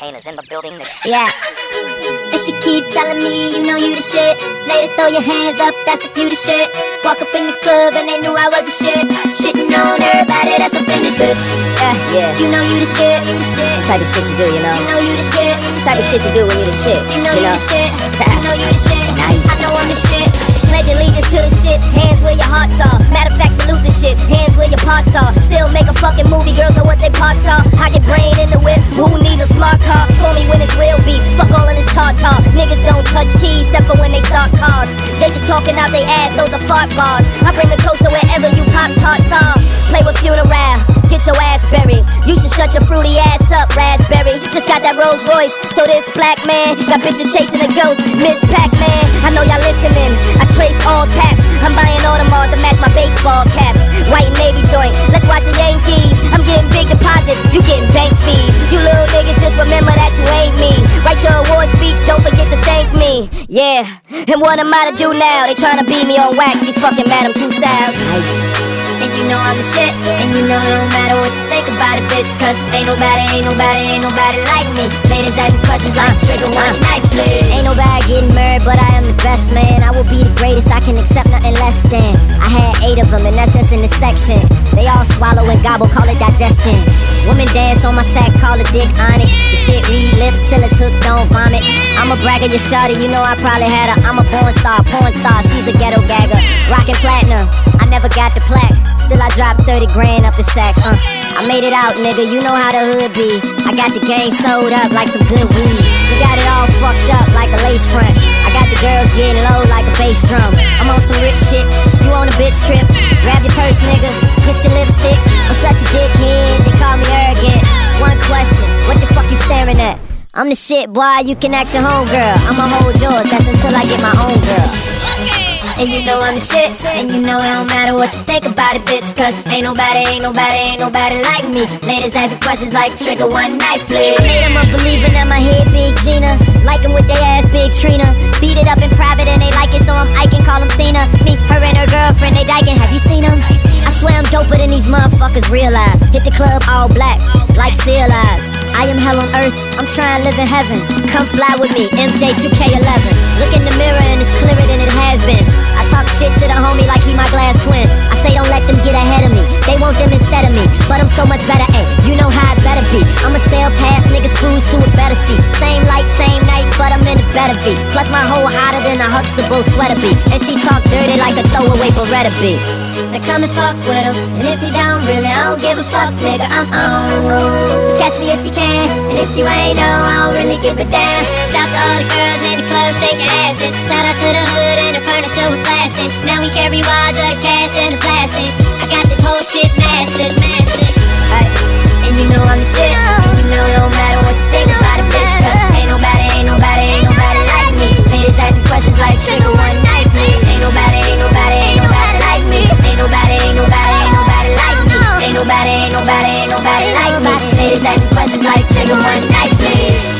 entertainers in the building. Yeah. And she keep telling me, you know you the shit. Ladies, throw your hands up, that's if you the shit. Walk up in the club and they knew I was the shit. Shitting on everybody that's up in this bitch. Yeah, yeah. You know you the shit, you the shit. The type of shit you do, you know. You know you the shit. The type of shit you do when you the shit. You know you, know? the shit. You know you the shit. Nice. I know I'm the shit. Pledge allegiance to the shit. Hands where your hearts are. Matter of fact, salute the shit. Hands where your parts are. Still make a fucking movie. Girls know what they parts are. I get brain in the whip. Who needs a smart car? Call me when it's real beef. Fuck all of this talk talk. Niggas don't touch keys except for when they start cars. They just talking out their ass. Those are fart bars. I bring the toaster wherever you pop tarts are. Play with funeral. Get your ass buried. You should shut your fruity ass up, raspberry. Just got that Rolls Royce. So this black man got bitches chasing a ghost. Miss Pac-Man. I Yeah. And what am I to do now? They tryna beat me on wax. These fucking Madame Tussauds. And you know I'm the shit. And you know it don't matter what you think about it, bitch. Cause ain't nobody, ain't nobody, ain't nobody like me. Ladies asking questions like trigger one night, please. Married, but I am the best man. I will be the greatest, I can accept nothing less than. I had eight of them, and that's just in the section. They all swallow and gobble, call it digestion. Women dance on my sack, call it dick onyx. The shit read lips till it's hooked, don't vomit. I'm a bragger, you shawty, you know I probably had her. I'm a porn star, porn star, she's a ghetto gagger. Rockin' platinum, I never got the plaque. Still I dropped 30 grand up in sacks, uh. I made it out, nigga, you know how the hood be. I got the game sold up like some good weed. I'm the shit, boy, you can ask your homegirl. I'ma hold yours, that's until I get my own girl. And you know I'm the shit. And you know it don't matter what you think about it, bitch. Cause ain't nobody, ain't nobody, ain't nobody like me. Ladies asking questions like trigger one night, please. I made them a believer that my head big Gina. Like Like 'em with their ass big Trina. Beat it up in private and they like it, so I'm Ike call them Cena. Me, her and her girlfriend, they dyking. Doper than these motherfuckers realize. Hit the club all black, like seal eyes. I am hell on earth, I'm trying to live in heaven. Come fly with me, MJ2K11. Look in the mirror and it's clearer than it has been. I talk shit to the homie like he my glass twin. I say don't let them get ahead of me. They want them instead of me, but I'm so much better. Ay, you know how it better be. I'ma sail past niggas, cruise to a better seat. Same light, same night, but I'm in a better beat. Plus my hoe hotter than a Huxtable sweater bee, and she talk dirty like a throwaway Beretta bee. Now come and fuck with him, and if you don't really, I don't give a fuck, nigga. I'm on. So catch me if you can, and if you ain't no, I don't really give a damn. Shout to all the girls in the club, shake your asses. Shout out to the nobody, nobody like me. Ladies asking questions like, single one night, please.